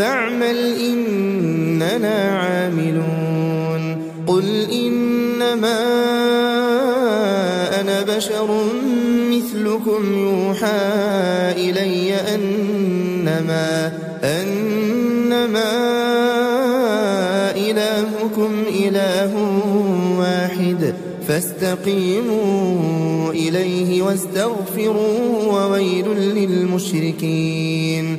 فاعمل إننا عاملون. قل إنما أنا بشر مثلكم يوحى إلي أنما أنما إلهكم إله واحد. فاستقيموا إليه واستغفروا وويل للمشركين.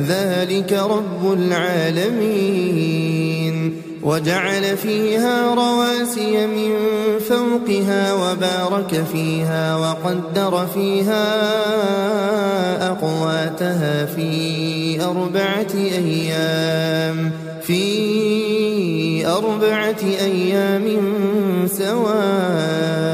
ذلك رب العالمين. وجعل فيها رواسي من فوقها وبارك فيها وقدر فيها أقواتها في أربعة أيام. في أربعة أيام سواء.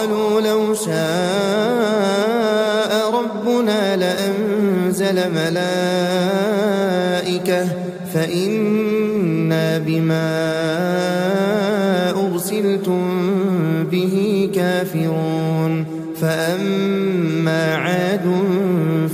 ربنا لأنزل ملائكة فإنا بما أرسلتم به كافرون فأما عاد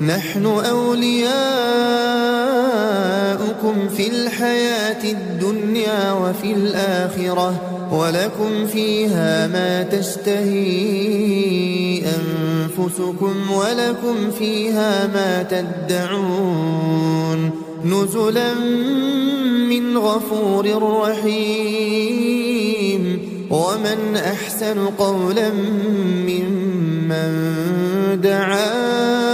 نحن أولياؤكم في الحياة الدنيا وفي الآخرة ولكم فيها ما تشتهي أنفسكم ولكم فيها ما تدعون. نزلا من غفور رحيم. ومن أحسن قولا ممن دعا